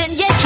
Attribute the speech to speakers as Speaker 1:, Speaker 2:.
Speaker 1: 있는 옛